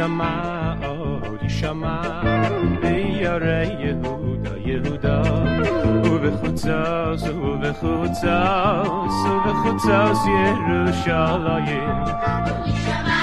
תשמע, או תשמע, בירי יהודה, יהודה, ובחוצץ, ובחוצץ, ובחוצץ ירושלים. תשמע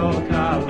your car.